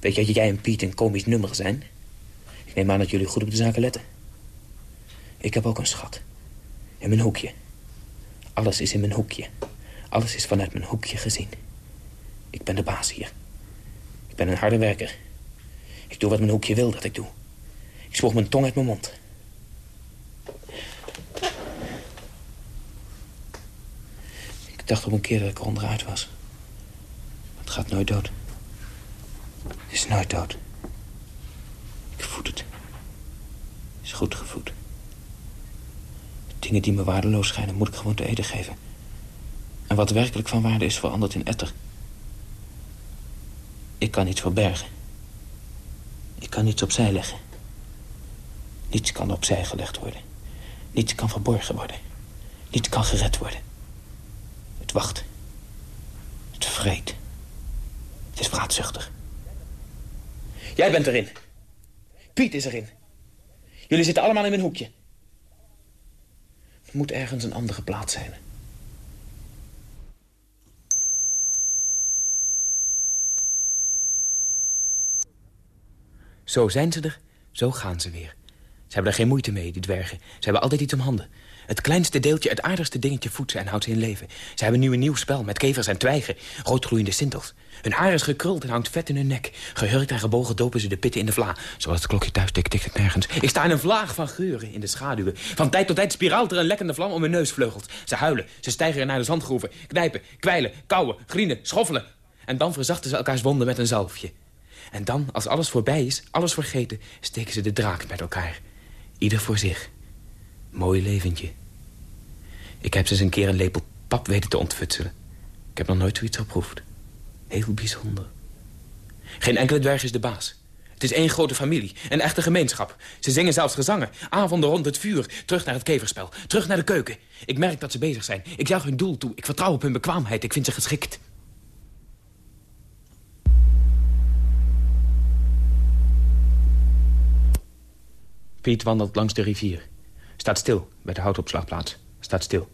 Weet je dat jij en Piet een komisch nummer zijn? Ik neem aan dat jullie goed op de zaken letten. Ik heb ook een schat. In mijn hoekje. Alles is in mijn hoekje. Alles is vanuit mijn hoekje gezien. Ik ben de baas hier. Ik ben een harde werker. Ik doe wat mijn hoekje wil dat ik doe. Ik spoeg mijn tong uit mijn mond. Ik dacht op een keer dat ik er onderuit was. Het gaat nooit dood. Is nooit dood. Ik voed het. Is goed gevoed. Dingen die me waardeloos schijnen, moet ik gewoon te eten geven. En wat werkelijk van waarde is, verandert in etter. Ik kan niets verbergen. Ik kan niets opzij leggen. Niets kan opzij gelegd worden. Niets kan verborgen worden. Niets kan gered worden. Het wacht. Het vreet. Het is vraatzuchtig. Jij bent erin. Piet is erin. Jullie zitten allemaal in mijn hoekje. Er moet ergens een andere plaats zijn. Zo zijn ze er, zo gaan ze weer. Ze hebben er geen moeite mee, die dwergen. Ze hebben altijd iets om handen. Het kleinste deeltje, het aardigste dingetje voedt ze en houdt ze in leven. Ze hebben nu een nieuw spel met kevers en twijgen, roodgloeiende sintels. Hun haar is gekruld en hangt vet in hun nek. Gehurkt en gebogen dopen ze de pitten in de vla. Zoals het klokje thuis tikt, tikt het nergens. Ik sta in een vlaag van geuren in de schaduwen. Van tijd tot tijd spiraalt er een lekkende vlam om hun neusvleugels. Ze huilen, ze stijgen naar de zandgroeven. Knijpen, kwijlen, kauwen, grienen, schoffelen. En dan verzachten ze elkaars wonden met een zalfje. En dan, als alles voorbij is, alles vergeten... steken ze de draak met elkaar. Ieder voor zich. Mooi leventje. Ik heb ze eens een keer een lepel pap weten te ontfutselen. Ik heb nog nooit zoiets geproefd. Heel bijzonder. Geen enkele dwerg is de baas. Het is één grote familie, een echte gemeenschap. Ze zingen zelfs gezangen, avonden rond het vuur... terug naar het keverspel, terug naar de keuken. Ik merk dat ze bezig zijn. Ik juich hun doel toe. Ik vertrouw op hun bekwaamheid. Ik vind ze geschikt. Piet wandelt langs de rivier. Staat stil bij de houtopslagplaats. Staat stil.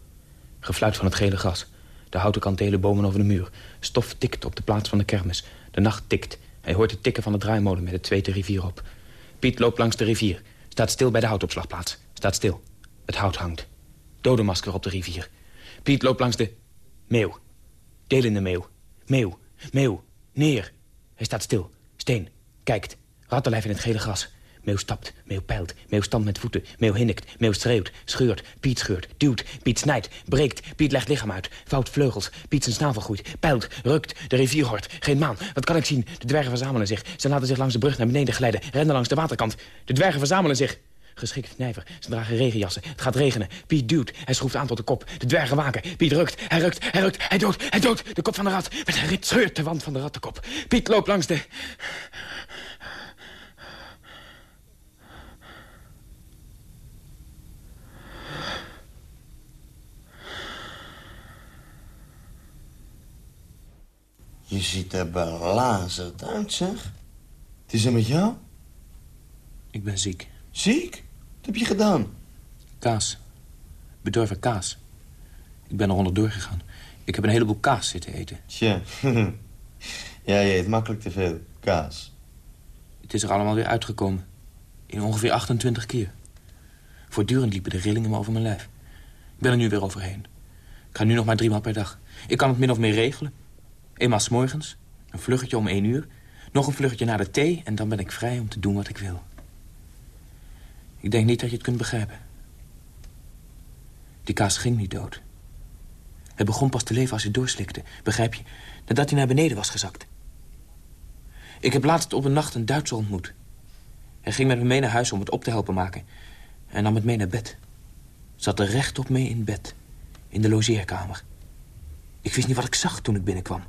Gefluit van het gele gras. De houten kantelen bomen over de muur. Stof tikt op de plaats van de kermis. De nacht tikt. Hij hoort het tikken van de draaimolen met het tweede rivier op. Piet loopt langs de rivier. Staat stil bij de houtopslagplaats. Staat stil. Het hout hangt. Dodenmasker op de rivier. Piet loopt langs de... Meeuw. Delende meeuw. Meeuw. Meeuw. Neer. Hij staat stil. Steen. Kijkt. Rattenlijf in het gele gras. Meeuw stapt, meeuw pijlt, meeuw stampt met voeten, meeuw hinnikt, meeuw schreeuwt, scheurt, Piet scheurt, duwt, Piet snijdt, breekt, Piet legt lichaam uit, vouwt vleugels, Piet zijn snavel groeit, pijlt, rukt, de rivier hoort, geen maan. Wat kan ik zien? De dwergen verzamelen zich, ze laten zich langs de brug naar beneden glijden, rennen langs de waterkant. De dwergen verzamelen zich. Geschikt nijver, ze dragen regenjassen, het gaat regenen. Piet duwt, hij schroeft aan tot de kop, de dwergen waken. Piet rukt, hij rukt, hij rukt, hij doodt, hij doodt de kop van de rat. Met een rit scheurt de wand van de rattenkop. Piet loopt langs de... Je ziet er belazerd uit, zeg. Het is er met jou? Ik ben ziek. Ziek? Wat heb je gedaan? Kaas. Bedorven kaas. Ik ben er onderdoor gegaan. Ik heb een heleboel kaas zitten eten. Tja. (laughs) ja, je eet makkelijk te veel. Kaas. Het is er allemaal weer uitgekomen. In ongeveer 28 keer. Voortdurend liepen de rillingen me over mijn lijf. Ik ben er nu weer overheen. Ik ga nu nog maar drie maal per dag. Ik kan het min of meer regelen. Eenmaal morgens, een vluggetje om één uur... nog een vluggetje naar de thee en dan ben ik vrij om te doen wat ik wil. Ik denk niet dat je het kunt begrijpen. Die kaas ging niet dood. Hij begon pas te leven als hij doorslikte, begrijp je? Nadat hij naar beneden was gezakt. Ik heb laatst op een nacht een Duitser ontmoet. Hij ging met me mee naar huis om het op te helpen maken. En nam het mee naar bed. Zat er recht op mee in bed. In de logeerkamer. Ik wist niet wat ik zag toen ik binnenkwam.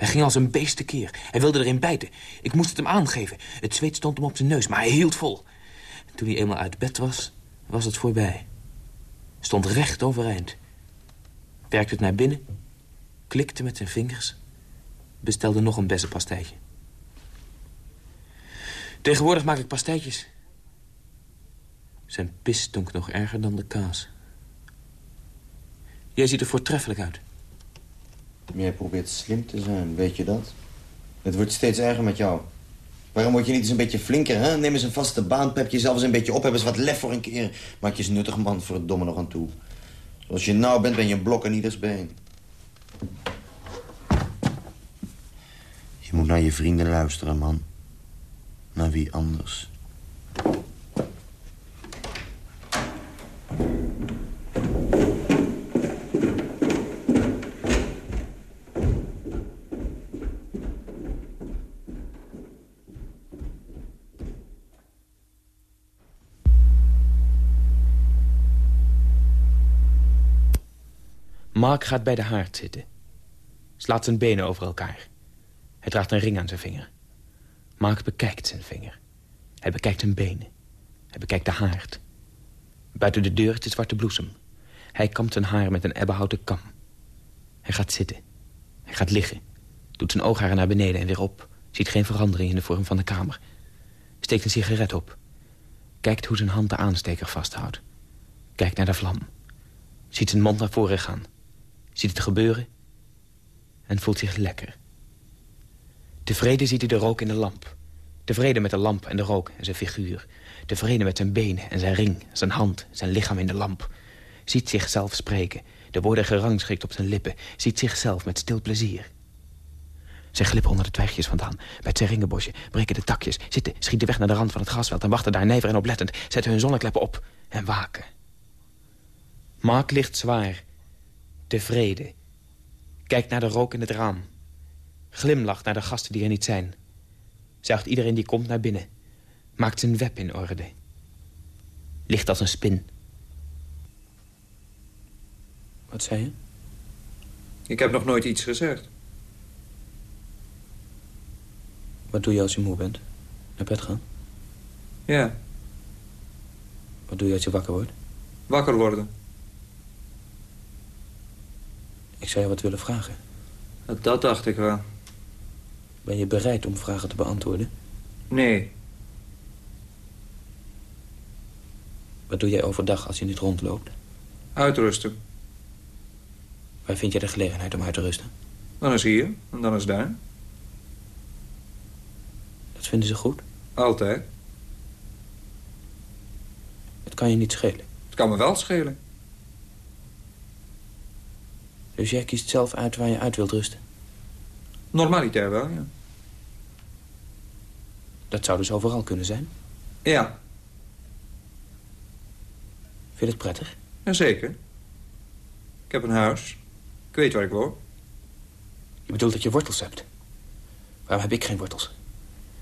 Hij ging als een beest keer. Hij wilde erin bijten. Ik moest het hem aangeven. Het zweet stond hem op zijn neus, maar hij hield vol. Toen hij eenmaal uit bed was, was het voorbij. Stond recht overeind. Werkte het naar binnen. Klikte met zijn vingers. Bestelde nog een bessenpastijtje. Tegenwoordig maak ik pastijtjes. Zijn pis stonk nog erger dan de kaas. Jij ziet er voortreffelijk uit. Jij probeert slim te zijn, weet je dat? Het wordt steeds erger met jou. Waarom word je niet eens een beetje flinker, hè? Neem eens een vaste baan, pep jezelf eens een beetje op. Heb eens wat lef voor een keer. Maak je eens nuttig man voor het domme nog aan toe. Zoals je nou bent, ben je een blok en ieders been. Je moet naar je vrienden luisteren, man. Naar wie anders? Mark gaat bij de haard zitten. Slaat zijn benen over elkaar. Hij draagt een ring aan zijn vinger. Mark bekijkt zijn vinger. Hij bekijkt zijn benen. Hij bekijkt de haard. Buiten de deur is de zwarte bloesem. Hij kamt zijn haar met een ebbenhouten kam. Hij gaat zitten. Hij gaat liggen. Doet zijn oogharen naar beneden en weer op. Ziet geen verandering in de vorm van de kamer. Steekt een sigaret op. Kijkt hoe zijn hand de aansteker vasthoudt. Kijkt naar de vlam. Ziet zijn mond naar voren gaan. Ziet het gebeuren. En voelt zich lekker. Tevreden ziet hij de rook in de lamp. Tevreden met de lamp en de rook en zijn figuur. Tevreden met zijn benen en zijn ring, zijn hand, zijn lichaam in de lamp. Ziet zichzelf spreken, de woorden gerangschikt op zijn lippen. Ziet zichzelf met stil plezier. Zij glippen onder de twijgjes vandaan. Bij het seringenbosje breken de takjes, zitten, schieten weg naar de rand van het grasveld... en wachten daar nijver en oplettend, zetten hun zonnekleppen op en waken. Mark ligt zwaar, tevreden. Kijkt naar de rook in het raam. Glimlacht naar de gasten die er niet zijn. Zuigt iedereen die komt naar binnen. Maakt zijn web in orde. Ligt als een spin. Wat zei je? Ik heb nog nooit iets gezegd. Wat doe je als je moe bent? Naar bed gaan? Ja, Wat doe je als je wakker wordt? wakker worden. Ik zou je wat willen vragen. Dat dacht ik wel. Ben je bereid om vragen te beantwoorden? Nee, Wat doe jij overdag als je niet rondloopt? uitrusten. Waar vind je de gelegenheid om uit te rusten? Dan is hier en dan is daar. Dat vinden ze goed. Altijd. Het kan je niet schelen. Het kan me wel schelen. Dus jij kiest zelf uit waar je uit wilt rusten. Normalitair wel, ja. Dat zou dus overal kunnen zijn. Ja, Vind je het prettig? jazeker. Ik heb een huis. Ik weet waar ik woon. Je bedoelt dat je wortels hebt. Waarom heb ik geen wortels?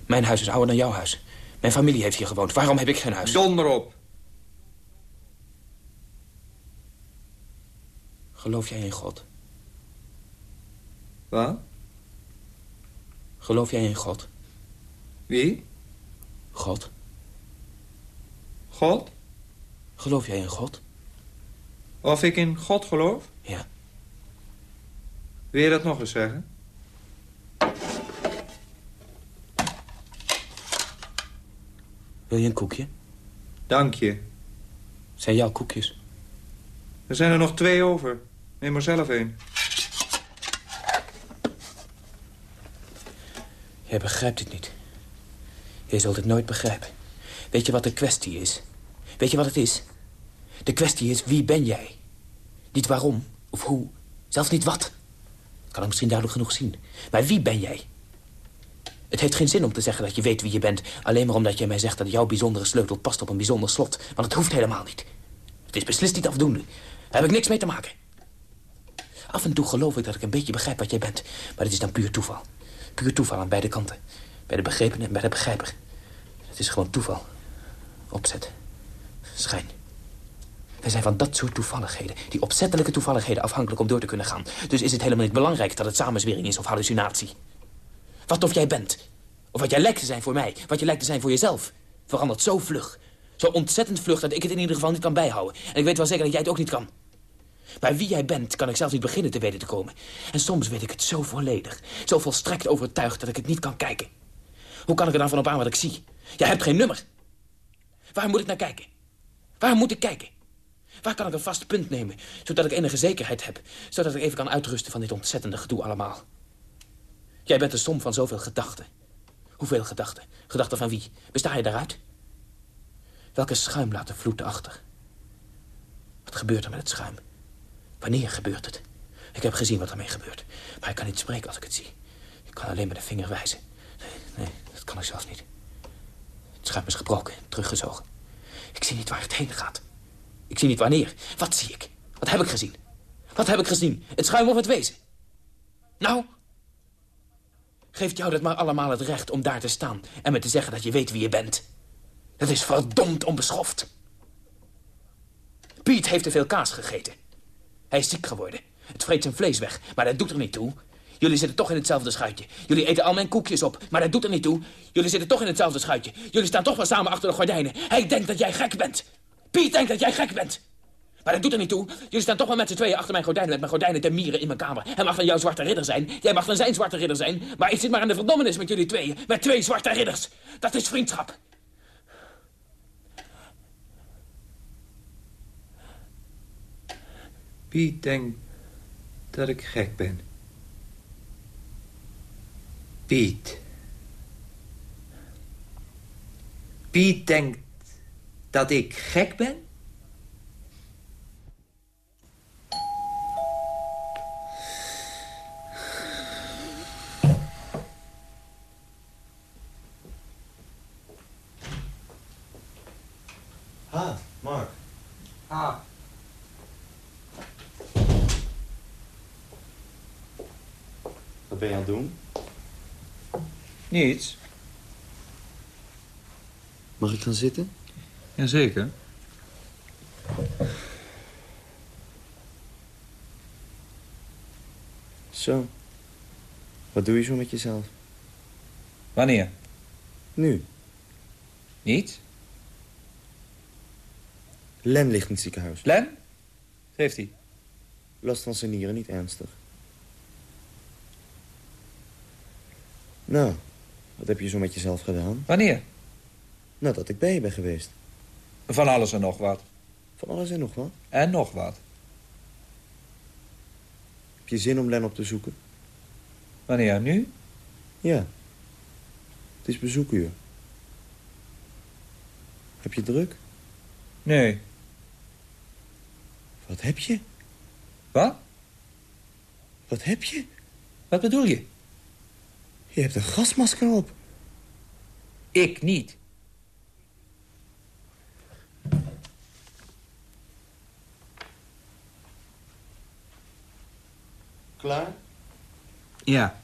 Mijn huis is ouder dan jouw huis. Mijn familie heeft hier gewoond. Waarom heb ik geen huis? Donder op. Geloof jij in God? Wat? Geloof jij in God? Wie? God? God? Geloof jij in God? Of ik in God geloof? Ja. Wil je dat nog eens zeggen? Wil je een koekje? Dank je. Zijn jouw koekjes? Er zijn er nog twee over. Neem maar zelf een. Jij begrijpt het niet. Je zult het nooit begrijpen. Weet je wat de kwestie is? Weet je wat het is? De kwestie is, wie ben jij? Niet waarom of hoe, zelfs niet wat. Kan ik misschien duidelijk genoeg zien. Maar wie ben jij? Het heeft geen zin om te zeggen dat je weet wie je bent... alleen maar omdat jij mij zegt dat jouw bijzondere sleutel past op een bijzonder slot. Want het hoeft helemaal niet. Het is beslist niet afdoende. Daar heb ik niks mee te maken. Af en toe geloof ik dat ik een beetje begrijp wat jij bent. Maar het is dan puur toeval. Puur toeval aan beide kanten. Bij de begrepene en bij de begrijper. Het is gewoon toeval. Opzet. Schijn. Wij zijn van dat soort toevalligheden, die opzettelijke toevalligheden afhankelijk om door te kunnen gaan. Dus is het helemaal niet belangrijk dat het samenzwering is of hallucinatie. Wat of jij bent, of wat jij lijkt te zijn voor mij, wat je lijkt te zijn voor jezelf, verandert zo vlug. Zo ontzettend vlug dat ik het in ieder geval niet kan bijhouden. En ik weet wel zeker dat jij het ook niet kan. Maar wie jij bent, kan ik zelfs niet beginnen te weten te komen. En soms weet ik het zo volledig, zo volstrekt overtuigd dat ik het niet kan kijken. Hoe kan ik er dan van op aan wat ik zie? Jij hebt geen nummer. Waar moet ik naar kijken? Waar moet ik kijken? Waar kan ik een vast punt nemen, zodat ik enige zekerheid heb... zodat ik even kan uitrusten van dit ontzettende gedoe allemaal? Jij bent de som van zoveel gedachten. Hoeveel gedachten? Gedachten van wie? Besta je daaruit? Welke schuim laat de vloed achter? Wat gebeurt er met het schuim? Wanneer gebeurt het? Ik heb gezien wat ermee gebeurt, maar ik kan niet spreken als ik het zie. Ik kan alleen met de vinger wijzen. Nee, nee, dat kan ik zelfs niet. Het schuim is gebroken, teruggezogen. Ik zie niet waar het heen gaat. Ik zie niet wanneer. Wat zie ik? Wat heb ik gezien? Wat heb ik gezien? Het schuim of het wezen? Nou? Geeft jou dat maar allemaal het recht om daar te staan... en me te zeggen dat je weet wie je bent. Dat is verdomd onbeschoft. Piet heeft te veel kaas gegeten. Hij is ziek geworden. Het vreet zijn vlees weg, maar dat doet er niet toe. Jullie zitten toch in hetzelfde schuitje. Jullie eten al mijn koekjes op, maar dat doet er niet toe. Jullie zitten toch in hetzelfde schuitje. Jullie staan toch wel samen achter de gordijnen. Hij denkt dat jij gek bent. Piet denkt dat jij gek bent. Maar dat doet er niet toe. Jullie staan toch wel met z'n tweeën achter mijn gordijnen... met mijn gordijnen te mieren in mijn kamer. Hij mag dan jouw zwarte ridder zijn. Jij mag dan zijn zwarte ridder zijn. Maar ik zit maar aan de verdommenis met jullie tweeën. Met twee zwarte ridders. Dat is vriendschap. Piet denkt dat ik gek ben. Piet. Piet denkt dat ik gek ben? Ha, Mark. Ah. Wat ben je aan het doen? Niets. Mag ik gaan zitten? Jazeker. Zo. Wat doe je zo met jezelf? Wanneer? Nu. Niets. Len ligt in het ziekenhuis. Len? Wat heeft hij? Last van zijn nieren, niet ernstig. Nou, wat heb je zo met jezelf gedaan? Wanneer? Nadat ik bij je ben geweest. Van alles en nog wat. Van alles en nog wat. En nog wat. Heb je zin om Len op te zoeken? Wanneer? Nu? Ja. Het is bezoekuur. Heb je druk? Nee. Wat heb je? Wat? Wat heb je? Wat bedoel je? Je hebt een gasmasker op. Ik niet. Klaar? Ja.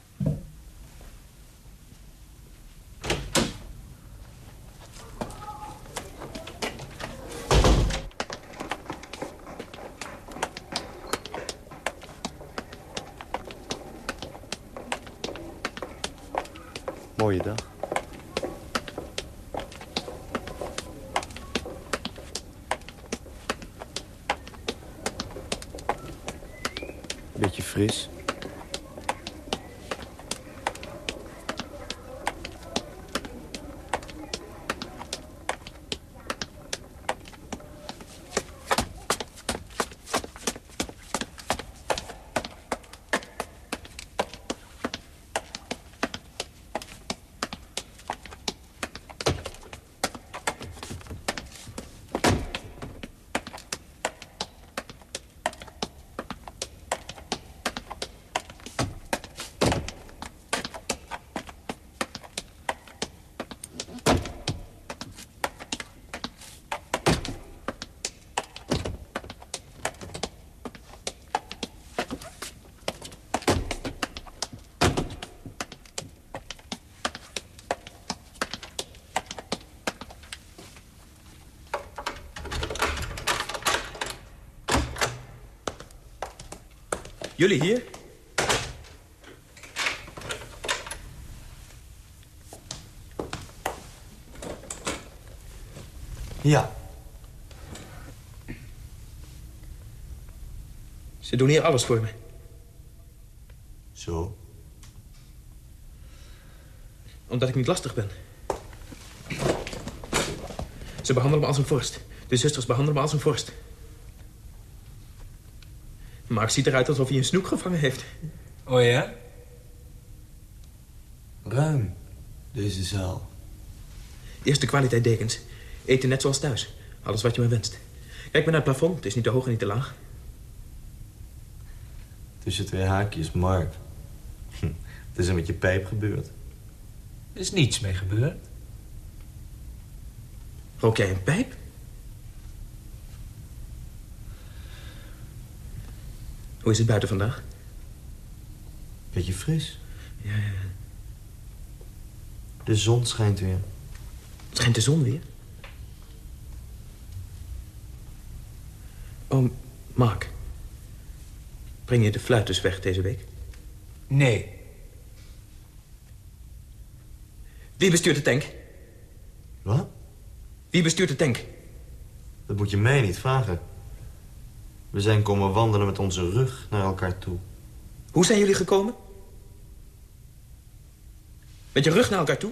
Mooie dag. Beetje fris. Jullie hier? Ja. Ze doen hier alles voor me. Zo. Omdat ik niet lastig ben. Ze behandelen me als een vorst. De zusters behandelen me als een vorst. Mark ziet eruit alsof hij een snoek gevangen heeft. Oh ja? Ruim, deze zaal. Eerste kwaliteit dekens. Eten net zoals thuis. Alles wat je maar wenst. Kijk maar naar het plafond. Het is niet te hoog en niet te laag. Tussen twee haakjes, Mark. Het is er met je pijp gebeurd. Er is niets mee gebeurd. Rook jij een pijp? Hoe is het buiten vandaag? Beetje fris. Ja, ja. De zon schijnt weer. Schijnt de zon weer? Oh, Mark. Breng je de fluiters weg deze week? Nee. Wie bestuurt de tank? Wat? Wie bestuurt de tank? Dat moet je mij niet vragen. We zijn komen wandelen met onze rug naar elkaar toe. Hoe zijn jullie gekomen? Met je rug naar elkaar toe?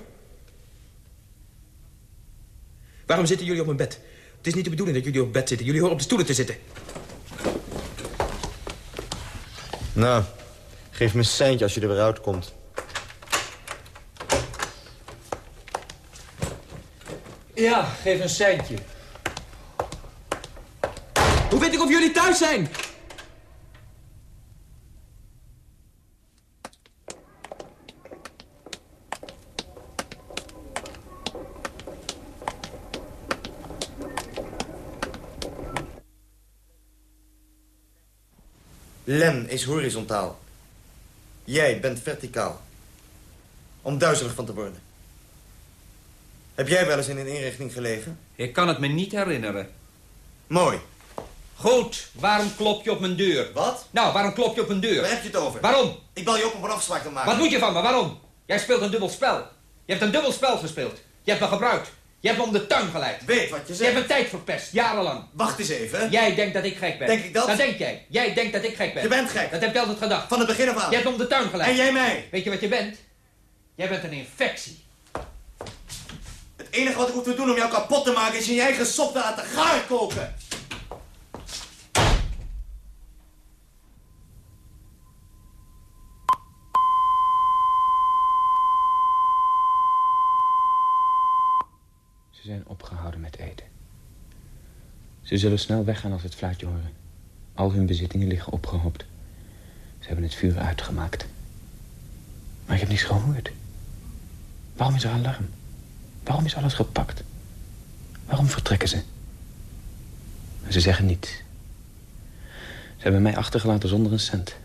Waarom zitten jullie op mijn bed? Het is niet de bedoeling dat jullie op bed zitten. Jullie horen op de stoelen te zitten. Nou, geef me een seintje als je er weer uitkomt. Ja, geef een centje. Hoe weet ik of jullie thuis zijn? Len is horizontaal. Jij bent verticaal. Om duizelig van te worden. Heb jij wel eens in een inrichting gelegen? Ik kan het me niet herinneren. Mooi. Goed, waarom klop je op mijn deur? Wat? Nou, waarom klop je op mijn deur? Waar heb je het over? Waarom? Ik bel je op om een afspraak te maken. Wat moet je van me? Waarom? Jij speelt een dubbel spel. Je hebt een dubbel spel gespeeld. Je hebt me gebruikt. Je hebt me om de tuin geleid. Weet wat je Je hebt zegt. mijn tijd verpest, jarenlang. Wacht eens even. Jij denkt dat ik gek ben. Denk ik dat? Dat denk jij. Jij denkt dat ik gek ben. Je bent gek. Dat heb je altijd gedacht. Van het begin af aan. Je hebt me om de tuin geleid. En jij mij. Weet je wat je bent? Jij bent een infectie. Het enige wat ik hoef te doen om jou kapot te maken... is in je eigen sop te laten gaar koken. Ze zijn opgehouden met eten. Ze zullen snel weggaan als het fluitje horen. Al hun bezittingen liggen opgehoopt. Ze hebben het vuur uitgemaakt. Maar ik heb niets gehoord. Waarom is er alarm? Waarom is alles gepakt? Waarom vertrekken ze? Ze zeggen niets. Ze hebben mij achtergelaten zonder een cent.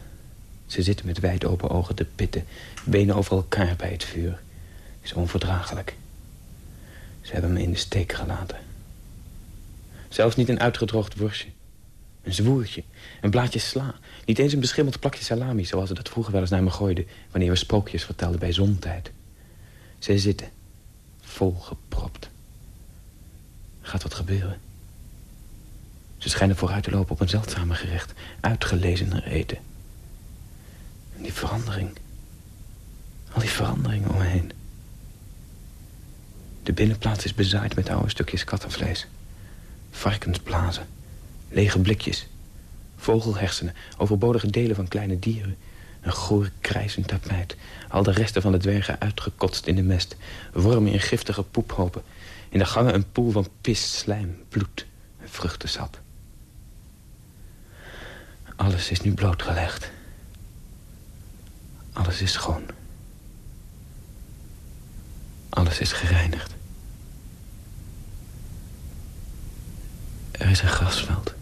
Ze zitten met wijd open ogen te pitten, benen over elkaar bij het vuur. is onverdraaglijk. Ze hebben me in de steek gelaten. Zelfs niet een uitgedroogd worstje. Een zwoertje, een blaadje sla. Niet eens een beschimmeld plakje salami... zoals ze dat vroeger wel eens naar me gooiden... wanneer we sprookjes vertelden bij zontijd. Ze zitten, volgepropt. Gaat wat gebeuren? Ze schijnen vooruit te lopen op een zeldzamer gerecht. Uitgelezener eten. En die verandering. Al die veranderingen om me heen. De binnenplaats is bezaaid met oude stukjes kattenvlees. Varkensblazen. Lege blikjes. Vogelhersenen. Overbodige delen van kleine dieren. Een goor krijzend tapijt. Al de resten van de dwergen uitgekotst in de mest. Wormen in giftige poephopen. In de gangen een poel van pis, slijm, bloed en vruchtensap. Alles is nu blootgelegd. Alles is schoon. Alles is gereinigd. Er is een grasveld.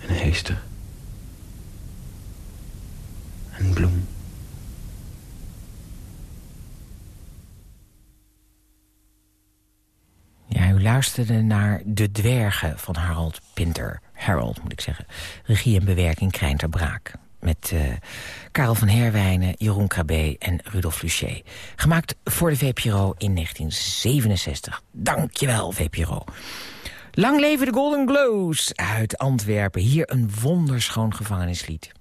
Een heester. Een bloem. Ja, u luisterde naar De Dwergen van Harold Pinter. Harold, moet ik zeggen. Regie en bewerking Krijn Braak. Met uh, Karel van Herwijnen, Jeroen KB en Rudolf Luchet. Gemaakt voor de VPRO in 1967. Dankjewel, VPRO. Lang leven de Golden Glows uit Antwerpen. Hier een wonderschoon gevangenislied.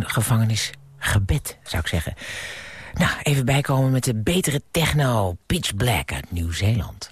Gevangenisgebed, zou ik zeggen. Nou, even bijkomen met de betere techno, Pitch Black uit Nieuw-Zeeland.